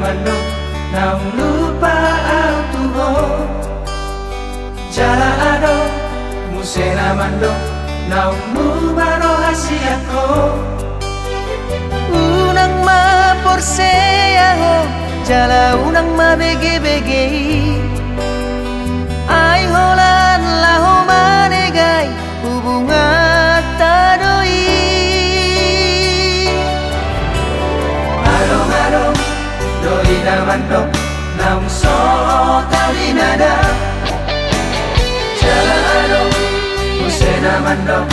mano Nang lupa ang tuho oh. Jalaano Musena mando Nang mumano asya ko oh. Unang ma maporseya ho Jala unang mabege-bege Ay holan lahon bandok Nam soro tali nada Jalan adok Musena mandok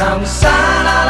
Nam salah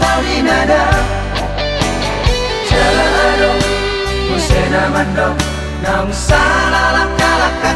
talinada Jalan Musena mandok Naung salalak-kalak kaki